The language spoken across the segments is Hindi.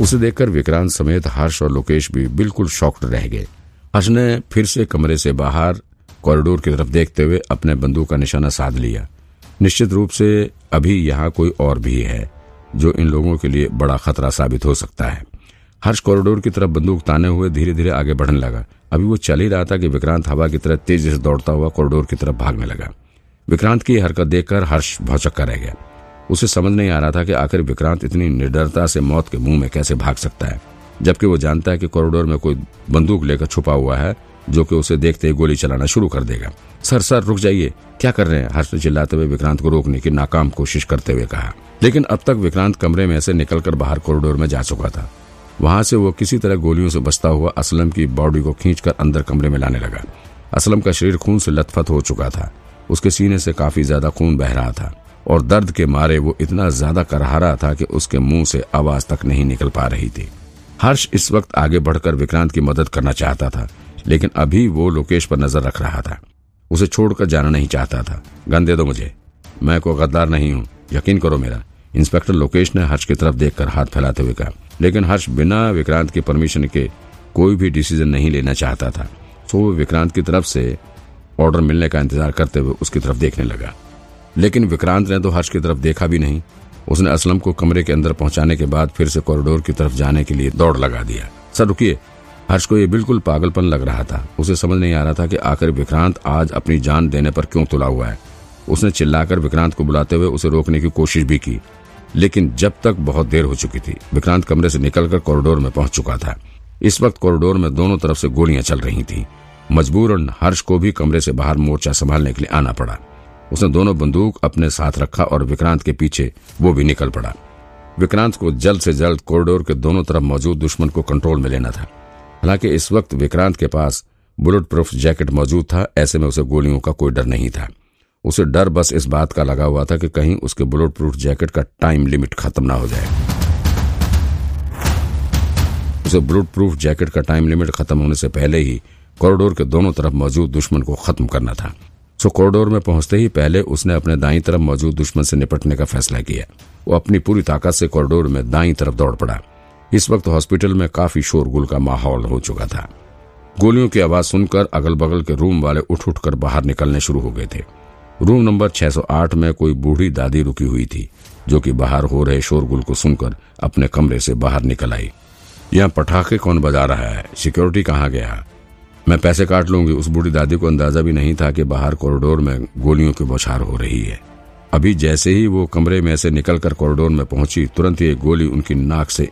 उसे देखकर विक्रांत समेत हर्ष और लोकेश भी बिल्कुल शॉक्ड रह गए। हर्ष ने फिर से कमरे से बाहर कॉरिडोर की तरफ़ देखते हुए अपने बंदूक का निशाना साध लिया। निश्चित रूप से अभी यहाँ कोई और भी है, जो इन लोगों के लिए बड़ा खतरा साबित हो सकता है। हर्ष कॉरिडोर की तरफ़ बंदूक ताने हुए धीरे धीरे आगे बढ़ने लगा। अभी वो चल ही रहा था कि विक्रांत हवा की तरह तेज़ी से दौड़ता हुआ कॉरिडोर की तरफ़ भागने लगा। विक्रांत की हरकत देखकर हर्ष भौचक्का रह गया। उसे समझ नहीं आ रहा था कि आखिर विक्रांत इतनी निडरता से मौत के मुँह में कैसे भाग सकता है, जबकि वो जानता है कि कॉरिडोर में कोई बंदूक लेकर छुपा हुआ है, जो कि उसे देखते ही गोली चलाना शुरू कर देगा। सर सर, रुक जाइए, क्या कर रहे हैं? हर्ष ने चिल्लाते हुए विक्रांत को रोकने की नाकाम कोशिश करते हुए कहा। लेकिन अब तक विक्रांत कमरे में से निकलकर बाहर कॉरिडोर में जा चुका था। वहाँ से वो किसी तरह गोलियों से बचता हुआ असलम की बॉडी को खींचकर अंदर कमरे में लाने लगा। असलम का शरीर खून से लथपथ हो चुका था। उसके सीने से काफ़ी ज़्यादा खून बह रहा था। और दर्द के मारे वो इतना ज़्यादा करहा रहा था कि उसके मुँह से आवाज़ तक नहीं निकल पा रही थी। हर्ष इस वक्त आगे बढ़कर विक्रांत की मदद करना चाहता था, लेकिन अभी वो लोकेश पर नज़र रख रहा था। उसे छोड़कर जाना नहीं चाहता था। गन दे दो मुझे। मैं कोई गद्दार नहीं हूँ। यकीन करो मेरा। इंस्पेक्टर लोकेश ने हर्ष की तरफ़ देखकर हाथ फैलाते हुए कहा। लेकिन हर्ष बिना विक्रांत की परमिशन के कोई भी डिसीज़न नहीं लेना चाहता था। तो विक्रांत की तरफ़ से ऑर्डर मिलने का इंतज़ार करते हुए उसकी तरफ़ देखने लगा। लेकिन विक्रांत ने तो हर्ष की तरफ़ देखा भी नहीं। उसने असलम को कमरे के अंदर पहुँचाने के बाद फिर से कॉरिडोर की तरफ़ जाने के लिए दौड़ लगा दिया। सर, रुकिए। हर्ष को यह बिल्कुल पागलपन लग रहा था। उसे समझ नहीं आ रहा था कि आखिर विक्रांत आज अपनी जान देने पर क्यों तुला हुआ है। उसने चिल्लाकर विक्रांत को बुलाते हुए उसे रोकने की कोशिश भी की, लेकिन जब तक बहुत देर हो चुकी थी, विक्रांत कमरे से निकलकर कॉरिडोर में पहुँच चुका था। इस वक्त कॉरिडोर में दोनों तरफ़ से गोलियाँ चल रही थी। मजबूरन हर्ष को भी कमरे से बाहर मोर्चा संभालने के लिए आना पड़ा। उसने दोनों बंदूक अपने साथ रखा और विक्रांत के पीछे वो भी निकल पड़ा। विक्रांत को जल्द से जल्द कॉरिडोर के दोनों तरफ़ मौजूद दुश्मन को कंट्रोल में लेना था। हालाँकि इस वक्त विक्रांत के पास बुलेट प्रूफ जैकेट मौजूद था, ऐसे में उसे गोलियों का कोई डर नहीं था। उसे डर बस इस बात का लगा हुआ था कि कहीं उसके बुलेट प्रूफ जैकेट का टाइम लिमिट खत्म ना हो जाए। उसे बुलेट प्रूफ जैकेट का टाइम लिमिट खत्म होने से पहले ही कॉरिडोर के दोनों तरफ़ मौजूद दुश्मन को खत्म करना था। सो कॉरिडोर में पहुँचते ही पहले उसने अपने दाई तरफ़ मौजूद दुश्मन से निपटने का फैसला किया। वो अपनी पूरी ताकत से कॉरिडोर में दाई तरफ़ दौड़ पड़ा। इस वक्त हॉस्पिटल में काफ़ी शोरगुल का माहौल हो चुका था। गोलियों की आवाज़ सुनकर अगल बगल के रूम वाले उठ उठकर बाहर निकलने शुरू हो गए थे। रूम नंबर 608 में कोई बूढ़ी दादी रुकी हुई थी, जो कि बाहर हो रहे शोरगुल को सुनकर अपने कमरे से बाहर निकल आई। यहाँ पटाखे कौन बजा रहा है? सिक्योरिटी कहाँ गया? मैं पैसे काट लूँगी। उस बूढ़ी दादी को अंदाज़ा भी नहीं था कि बाहर कॉरिडोर में गोलियों की बौछार हो रही है। अभी जैसे ही वो कमरे में से निकलकर कॉरिडोर में पहुँची, तुरंत ही एक गोली उनकी नाक से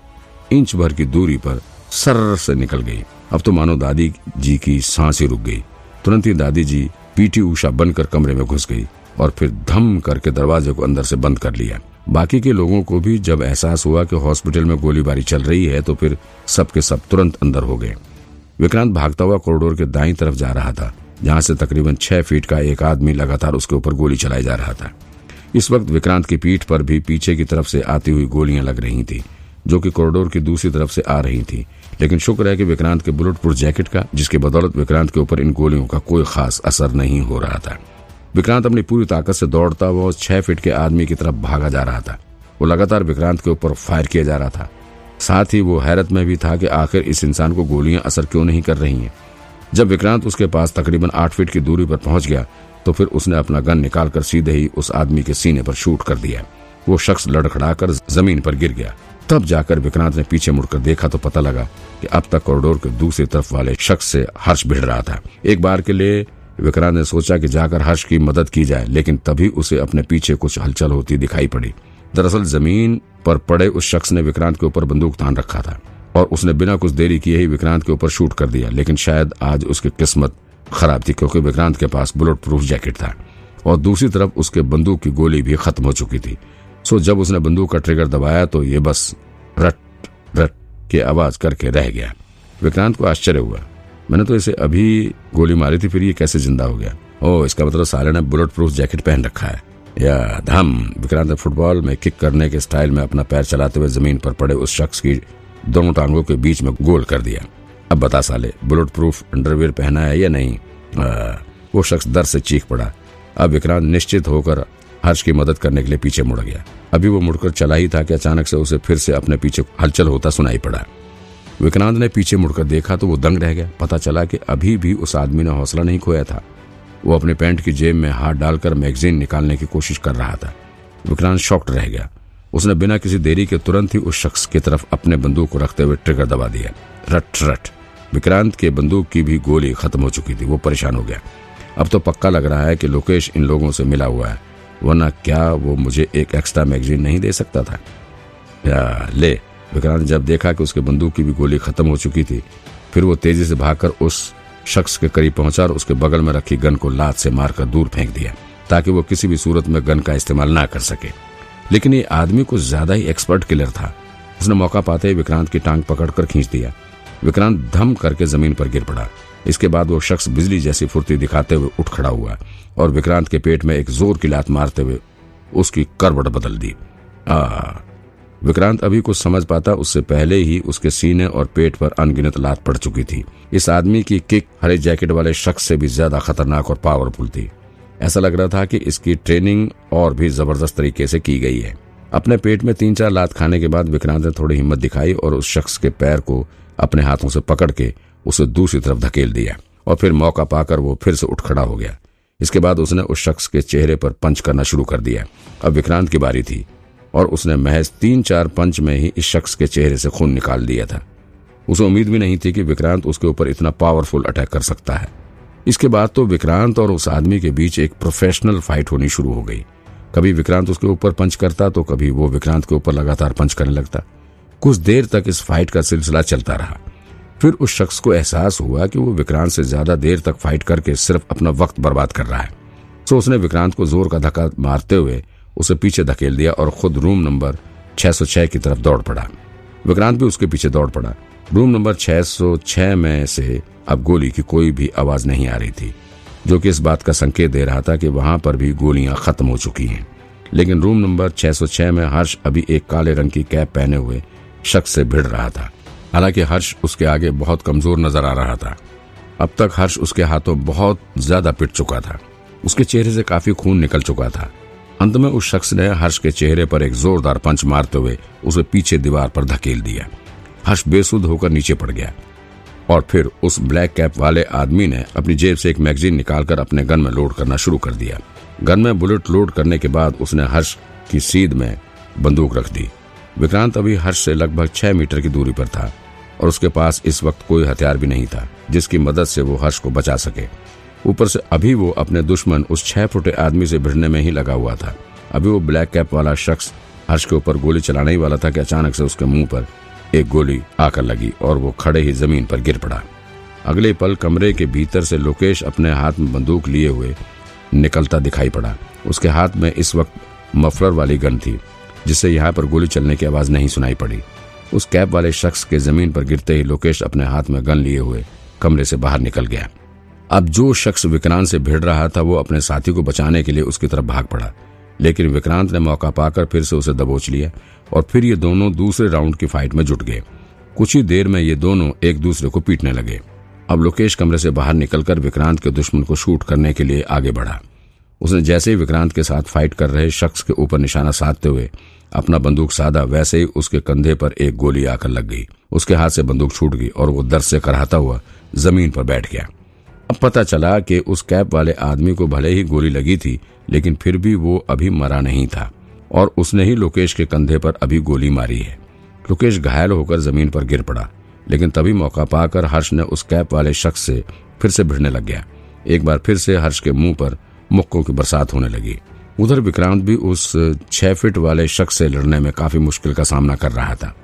इंच भर की दूरी पर सर से निकल गई। अब तो मानो दादी जी की सांस रुक गई। तुरंत ही दादी जी पीटी उषा बनकर कमरे में घुस गई और फिर धम करके दरवाजे को अंदर से बंद कर लिया। बाकी के लोगों को भी जब एहसास हुआ कि हॉस्पिटल में गोलीबारी चल रही है तो फिर सबके सब तुरंत अंदर हो गए। विक्रांत भागता हुआ कॉरिडोर के दाई तरफ़ जा रहा था, जहाँ से तकरीबन छह फीट का एक आदमी लगातार उसके ऊपर गोली चलाई जा रहा था। इस वक्त विक्रांत की पीठ पर भी पीछे की तरफ़ से आती हुई गोलियाँ लग रही थी, जो कि कॉरिडोर की दूसरी तरफ़ से आ रही थी। लेकिन शुक्र है कि विक्रांत के बुलेट प्रूफ जैकेट का, जिसके बदौलत विक्रांत के ऊपर इन गोलियों का कोई खास असर नहीं हो रहा था। विक्रांत अपनी पूरी ताकत से दौड़ता हुआ छह फीट के आदमी की तरफ़ भागा जा रहा था। वो लगातार विक्रांत के ऊपर फायर किया जा रहा था। साथ ही वो हैरत में भी था कि आखिर इस इंसान को गोलियाँ असर क्यों नहीं कर रही हैं? जब विक्रांत उसके पास तकरीबन आठ फीट की दूरी पर पहुँच गया तो फिर उसने अपना गन निकालकर सीधे ही उस आदमी के सीने पर शूट कर दिया। वो शख्स लड़खड़ाकर ज़मीन पर गिर गया। तब जाकर विक्रांत ने पीछे मुड़कर देखा तो पता लगा कि अब तक कॉरिडोर के दूसरी तरफ़ वाले शख्स से हर्ष भिड़ रहा था। एक बार के लिए विक्रांत ने सोचा कि जाकर हर्ष की मदद की जाए, लेकिन तभी उसे अपने पीछे कुछ हलचल होती दिखाई पड़ी। दरअसल ज़मीन पर पड़े उस शख्स ने विक्रांत के ऊपर बंदूक तान रखा था और उसने बिना कुछ देरी किए ही विक्रांत के ऊपर शूट कर दिया, लेकिन शायद आज उसकी किस्मत खराब थी क्योंकि विक्रांत के पास बुलेट प्रूफ जैकेट था और दूसरी तरफ़ उसके बंदूक की गोली भी खत्म हो चुकी थी। सो जब उसने बंदूक का ट्रिगर दबाया तो ये बस रट रट की आवाज़ करके रह गया। विक्रांत को आश्चर्य हुआ, मैंने तो इसे अभी गोली मारी थी, फिर ये कैसे ज़िंदा हो गया? ओ इसका मतलब साले ने बुलेट प्रूफ जैकेट पहन रखा है। या धम विक्रांत ने फुटबॉल में किक करने के स्टाइल में अपना पैर चलाते हुए ज़मीन पर पड़े उस शख्स की दोनों टांगों के बीच में गोल कर दिया। अब बता साले बुलेट प्रूफ अंडरवेयर पहना है या नहीं? आ, वो शख्स दर से चीख पड़ा। अब विक्रांत निश्चित होकर हर्ष की मदद करने के लिए पीछे मुड़ गया। अभी वो मुड़कर चला ही था कि अचानक से उसे फिर से अपने पीछे हलचल होता सुनाई पड़ा। विक्रांत ने पीछे मुड़कर देखा तो वो दंग रह गया। पता चला कि अभी भी उस आदमी ने हौसला नहीं खोया था। वो अपने पैंट की जेब में हाथ डालकर मैगजीन निकालने की कोशिश कर रहा था। विक्रांत शॉक्ड रह गया। उसने बिना किसी देरी के तुरंत ही उस शख्स की तरफ़ अपने बंदूक को रखते हुए ट्रिगर दबा दिया। रट रट। विक्रांत के बंदूक की भी गोली खत्म हो चुकी थी। वो परेशान हो गया। अब तो पक्का लग रहा है कि लोकेश इन लोगों से मिला हुआ है। वरना क्या वो मुझे एक एक्स्ट्रा मैगजीन नहीं दे सकता था? या, ले। विक्रांत जब देखा कि उसके बंदूक की भी गोली खत्म हो चुकी थी, फिर वो तेज़ी से भागकर उस शख्स के करीब पहुँचा और उसके बगल में रखी गन को लात से मारकर दूर फेंक दिया, ताकि वो किसी भी सूरत में गन का इस्तेमाल ना कर सके। लेकिन ये आदमी कुछ ज़्यादा ही एक्सपर्ट किलर था। उसने मौका पाते ही विक्रांत की टांग पकड़कर खींच दिया। विक्रांत धम करके ज़मीन पर गिर पड़ा। इसके बाद वो शख्स बिजली जैसी फुर्ती दिखाते हुए उठ खड़ा हुआ और विक्रांत के पेट में एक ज़ोर की लात मारते हुए उसकी करवट बदल दी। आ विक्रांत अभी कुछ समझ पाता उससे पहले ही उसके सीने और पेट पर अनगिनत लात पड़ चुकी थी। इस आदमी की किक हरे जैकेट वाले शख्स से भी ज़्यादा खतरनाक और पावरफुल थी। ऐसा लग रहा था कि इसकी ट्रेनिंग और भी ज़बरदस्त तरीके से की गई है। अपने पेट में तीन चार लात खाने के बाद विक्रांत ने थोड़ी हिम्मत दिखाई और उस शख्स के पैर को अपने हाथों से पकड़ के उसे दूसरी तरफ़ धकेल दिया और फिर मौका पाकर वो फिर से उठ खड़ा हो गया। इसके बाद उसने उस शख्स के चेहरे पर पंच करना शुरू कर दिया। अब विक्रांत की बारी थी। और उसने महज तीन चार पंच में ही इस शख्स के चेहरे से खून निकाल दिया था। उसे उम्मीद भी नहीं थी कि विक्रांत उसके ऊपर इतना पावरफुल अटैक कर सकता है। इसके बाद तो विक्रांत और उस आदमी के बीच एक प्रोफेशनल फाइट होनी शुरू हो गई। कभी विक्रांत उसके ऊपर पंच करता तो कभी वो विक्रांत के ऊपर लगातार पंच करने लगता। कुछ देर तक इस फाइट का सिलसिला चलता रहा। फिर उस शख्स को एहसास हुआ कि वो विक्रांत से ज़्यादा देर तक फाइट करके सिर्फ़ अपना वक्त बर्बाद कर रहा है। तो उसने विक्रांत को ज़ोर का धक्का मारते हुए उसे पीछे धकेल दिया और खुद रूम नंबर 606 की तरफ़ दौड़ पड़ा। विक्रांत भी उसके पीछे दौड़ पड़ा। रूम नंबर 606 में से अब गोली की कोई भी आवाज़ नहीं आ रही थी, जो कि इस बात का संकेत दे रहा था कि वहाँ पर भी गोलियाँ खत्म हो चुकी हैं। लेकिन रूम नंबर 606 में हर्ष अभी एक काले रंग की कैप पहने हुए शख्स से भिड़ रहा था। हालाँकि हर्ष उसके आगे बहुत कमज़ोर नज़र आ रहा था। अब तक हर्ष उसके हाथों बहुत ज़्यादा पिट चुका था। उसके चेहरे से काफ़ी खून निकल चुका था। अंत में उस शख्स ने हर्ष के चेहरे पर एक जोरदार पंच मारते हुए उसे पीछे दीवार पर धकेल दिया। हर्ष बेसुध होकर नीचे पड़ गया और फिर उस ब्लैक कैप वाले आदमी ने अपनी जेब से एक मैगजीन निकालकर अपने गन में लोड करना शुरू कर दिया। गन में बुलेट लोड करने के बाद उसने हर्ष की सीध में बंदूक रख दी। विक्रांत अभी हर्ष से लगभग छह मीटर की दूरी पर था और उसके पास इस वक्त कोई हथियार भी नहीं था, जिसकी मदद से वो हर्ष को बचा सके। ऊपर से अभी वो अपने दुश्मन उस छह फुटे आदमी से भिड़ने में ही लगा हुआ था। अभी वो ब्लैक कैप वाला शख्स हर्ष के ऊपर गोली चलाने ही वाला था कि अचानक से उसके मुँह पर एक गोली आकर लगी और वो खड़े ही ज़मीन पर गिर पड़ा। अगले पल कमरे के भीतर से लोकेश अपने हाथ में बंदूक लिए हुए निकलता दिखाई पड़ा। उसके हाथ में इस वक्त मफलर वाली गन थी, जिससे यहाँ पर गोली चलने की आवाज़ नहीं सुनाई पड़ी। उस कैब वाले शख्स के ज़मीन पर गिरते ही लोकेश अपने हाथ में गन लिए हुए कमरे से बाहर निकल गया। अब जो शख्स विक्रांत से भिड़ रहा था, वो अपने साथी को बचाने के लिए उसकी तरफ़ भाग पड़ा। लेकिन विक्रांत ने मौका पाकर फिर से उसे दबोच लिया और फिर ये दोनों दूसरे राउंड की फाइट में जुट गए। कुछ ही देर में ये दोनों एक दूसरे को पीटने लगे। अब लोकेश कमरे से बाहर निकलकर विक्रांत के दुश्मन को शूट करने के लिए आगे बढ़ा। उसने जैसे ही विक्रांत के साथ फाइट कर रहे शख्स के ऊपर निशाना साधते हुए अपना बंदूक साधा, वैसे ही उसके कंधे पर एक गोली आकर लग गई। उसके हाथ से बंदूक छूट गई और वो दर्द से कराता हुआ ज़मीन पर बैठ गया। अब पता चला कि उस कैप वाले आदमी को भले ही गोली लगी थी, लेकिन फिर भी वो अभी मरा नहीं था, और उसने ही लोकेश के कंधे पर अभी गोली मारी है। लोकेश घायल होकर ज़मीन पर गिर पड़ा, लेकिन तभी मौका पाकर हर्ष ने उस कैप वाले शख्स से फिर से भिड़ने लग गया। एक बार फिर से हर्ष के मुँह पर मुक्कों की बरसात होने लगी। उधर विक्रांत भी उस छह फीट वाले शख्स से लड़ने में काफ़ी मुश्किल का सामना कर रहा था।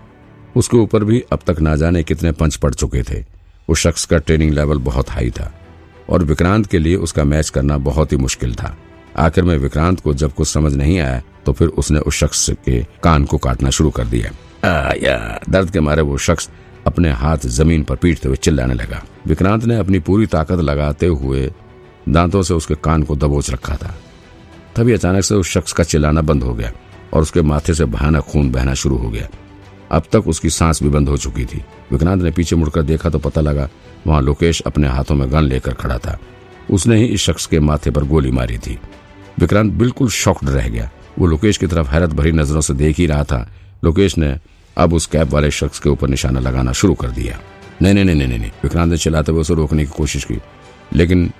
उसके ऊपर भी अब तक ना जाने कितने पंच पड़ चुके थे। उस शख्स का ट्रेनिंग लेवल बहुत हाई था। और विक्रांत के लिए उसका मैच करना बहुत ही मुश्किल था। आखिर में विक्रांत को जब कुछ समझ नहीं आया तो फिर उसने उस शख्स के कान को काटना शुरू कर दिया। आ, या, दर्द के मारे वो शख्स अपने हाथ ज़मीन पर पीटते हुए चिल्लाने लगा। विक्रांत ने अपनी पूरी ताकत लगाते हुए दांतों से उसके कान को दबोच रखा था। तभी अचानक से उस शख्स का चिल्लाना बंद हो गया और उसके माथे से भयानक खून बहना शुरू हो गया। अब तक उसकी सांस भी बंद हो चुकी थी। विक्रांत ने पीछे मुड़कर देखा तो पता लगा वहाँ लोकेश अपने हाथों में गन लेकर खड़ा था। उसने ही इस शख्स के माथे पर गोली मारी थी। विक्रांत बिल्कुल शॉक्ड रह गया। वो लोकेश की तरफ़ हैरत भरी नज़रों से देख ही रहा था। लोकेश ने अब उस कैब वाले शख्स के ऊपर निशाना लगाना शुरू कर दिया। नहीं नहीं नहीं नहीं नहीं विक्रांत ने चिल्लाते हुए उसे रोकने की कोशिश की। लेकिन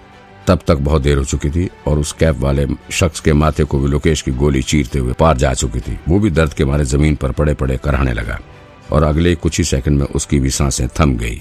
तब तक बहुत देर हो चुकी थी और उस कैब वाले शख्स के माथे को भी लोकेश की गोली चीरते हुए पार जा चुकी थी। वो भी दर्द के मारे ज़मीन पर पड़े पड़े कराने लगा और अगले कुछ ही सेकंड में उसकी भी साँसें थम गई।